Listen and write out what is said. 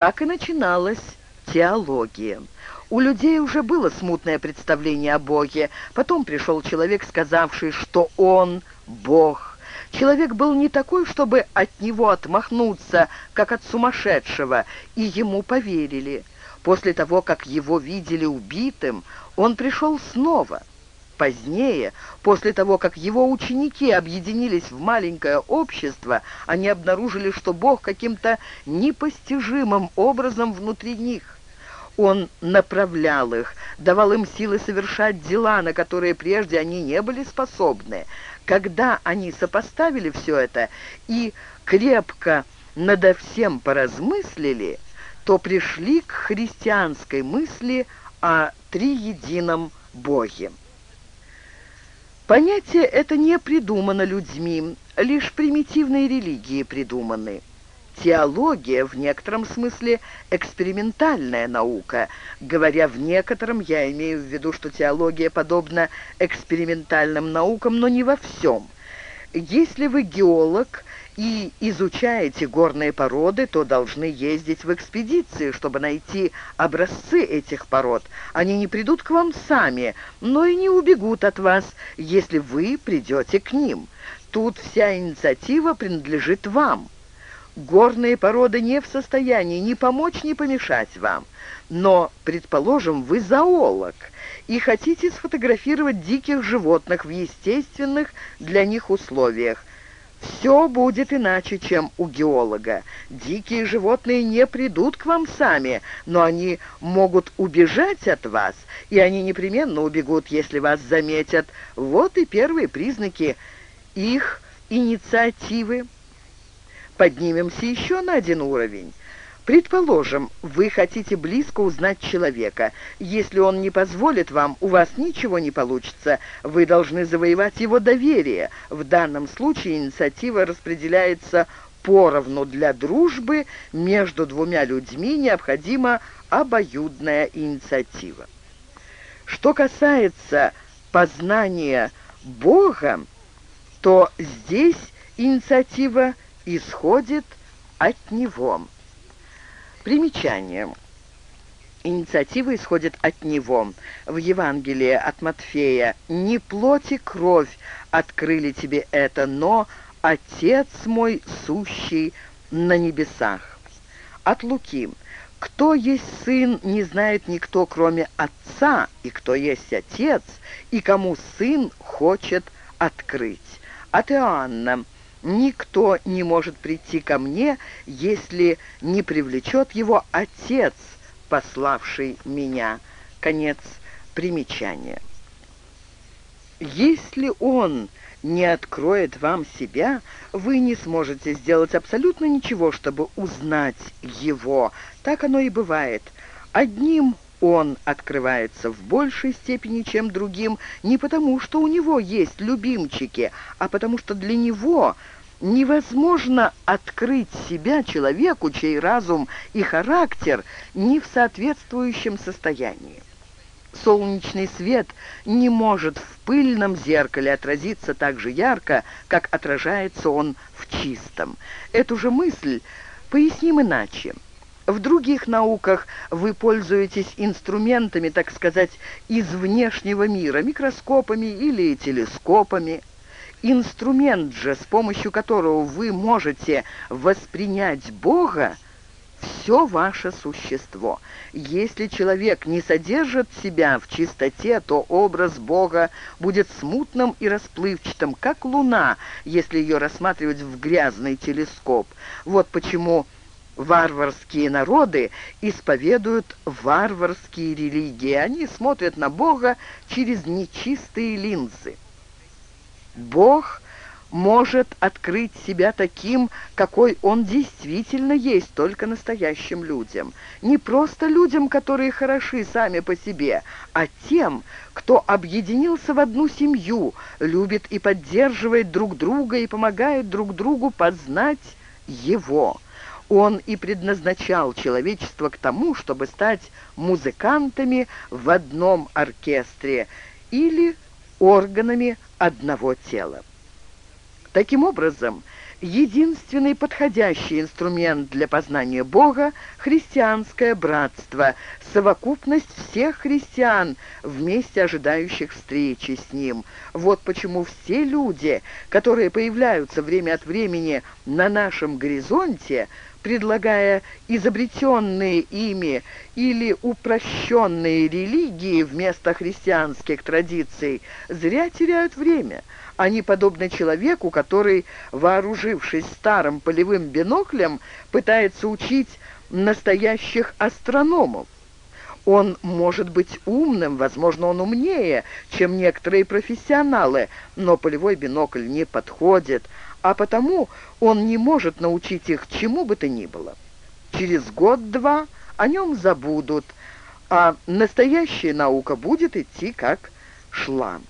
Так и начиналась теология. У людей уже было смутное представление о Боге. Потом пришел человек, сказавший, что он Бог. Человек был не такой, чтобы от него отмахнуться, как от сумасшедшего, и ему поверили. После того, как его видели убитым, он пришел снова – Позднее, после того, как его ученики объединились в маленькое общество, они обнаружили, что Бог каким-то непостижимым образом внутри них. Он направлял их, давал им силы совершать дела, на которые прежде они не были способны. Когда они сопоставили все это и крепко надо всем поразмыслили, то пришли к христианской мысли о триедином Боге. Понятие это не придумано людьми, лишь примитивные религии придуманы. Теология в некотором смысле экспериментальная наука. Говоря в некотором, я имею в виду, что теология подобна экспериментальным наукам, но не во всем. Если вы геолог и изучаете горные породы, то должны ездить в экспедиции, чтобы найти образцы этих пород. Они не придут к вам сами, но и не убегут от вас, если вы придете к ним. Тут вся инициатива принадлежит вам. Горные породы не в состоянии ни помочь, ни помешать вам. Но, предположим, вы зоолог и хотите сфотографировать диких животных в естественных для них условиях. Все будет иначе, чем у геолога. Дикие животные не придут к вам сами, но они могут убежать от вас, и они непременно убегут, если вас заметят. Вот и первые признаки их инициативы. Поднимемся еще на один уровень. Предположим, вы хотите близко узнать человека. Если он не позволит вам, у вас ничего не получится. Вы должны завоевать его доверие. В данном случае инициатива распределяется поровну. Для дружбы между двумя людьми необходима обоюдная инициатива. Что касается познания Бога, то здесь инициатива исходит от Него. Примечание. Инициатива исходит от Него. В Евангелии от Матфея «Не плоть и кровь открыли тебе это, но Отец мой сущий на небесах». От Луки «Кто есть сын, не знает никто, кроме Отца, и кто есть Отец, и кому Сын хочет открыть». От Иоанна Никто не может прийти ко мне, если не привлечет его Отец, пославший меня. Конец примечания. Если он не откроет вам себя, вы не сможете сделать абсолютно ничего, чтобы узнать его. Так оно и бывает. Одним он открывается в большей степени, чем другим, не потому, что у него есть любимчики, а потому что для него невозможно открыть себя человеку, чей разум и характер не в соответствующем состоянии. Солнечный свет не может в пыльном зеркале отразиться так же ярко, как отражается он в чистом. Эту же мысль поясним иначе. В других науках вы пользуетесь инструментами, так сказать, из внешнего мира, микроскопами или телескопами. Инструмент же, с помощью которого вы можете воспринять Бога, все ваше существо. Если человек не содержит себя в чистоте, то образ Бога будет смутным и расплывчатым, как луна, если ее рассматривать в грязный телескоп. Вот почему варварские народы исповедуют варварские религии. Они смотрят на Бога через нечистые линзы. Бог может открыть себя таким, какой он действительно есть, только настоящим людям. Не просто людям, которые хороши сами по себе, а тем, кто объединился в одну семью, любит и поддерживает друг друга и помогает друг другу познать его. Он и предназначал человечество к тому, чтобы стать музыкантами в одном оркестре или органами одного тела. Таким образом, единственный подходящий инструмент для познания Бога – христианское братство, совокупность всех христиан, вместе ожидающих встречи с Ним. Вот почему все люди, которые появляются время от времени на нашем горизонте, предлагая изобретенные ими или упрощенные религии вместо христианских традиций, зря теряют время – они подобны человеку, который, вооружившись старым полевым биноклем, пытается учить настоящих астрономов. Он может быть умным, возможно, он умнее, чем некоторые профессионалы, но полевой бинокль не подходит, а потому он не может научить их чему бы то ни было. Через год-два о нем забудут, а настоящая наука будет идти как шла.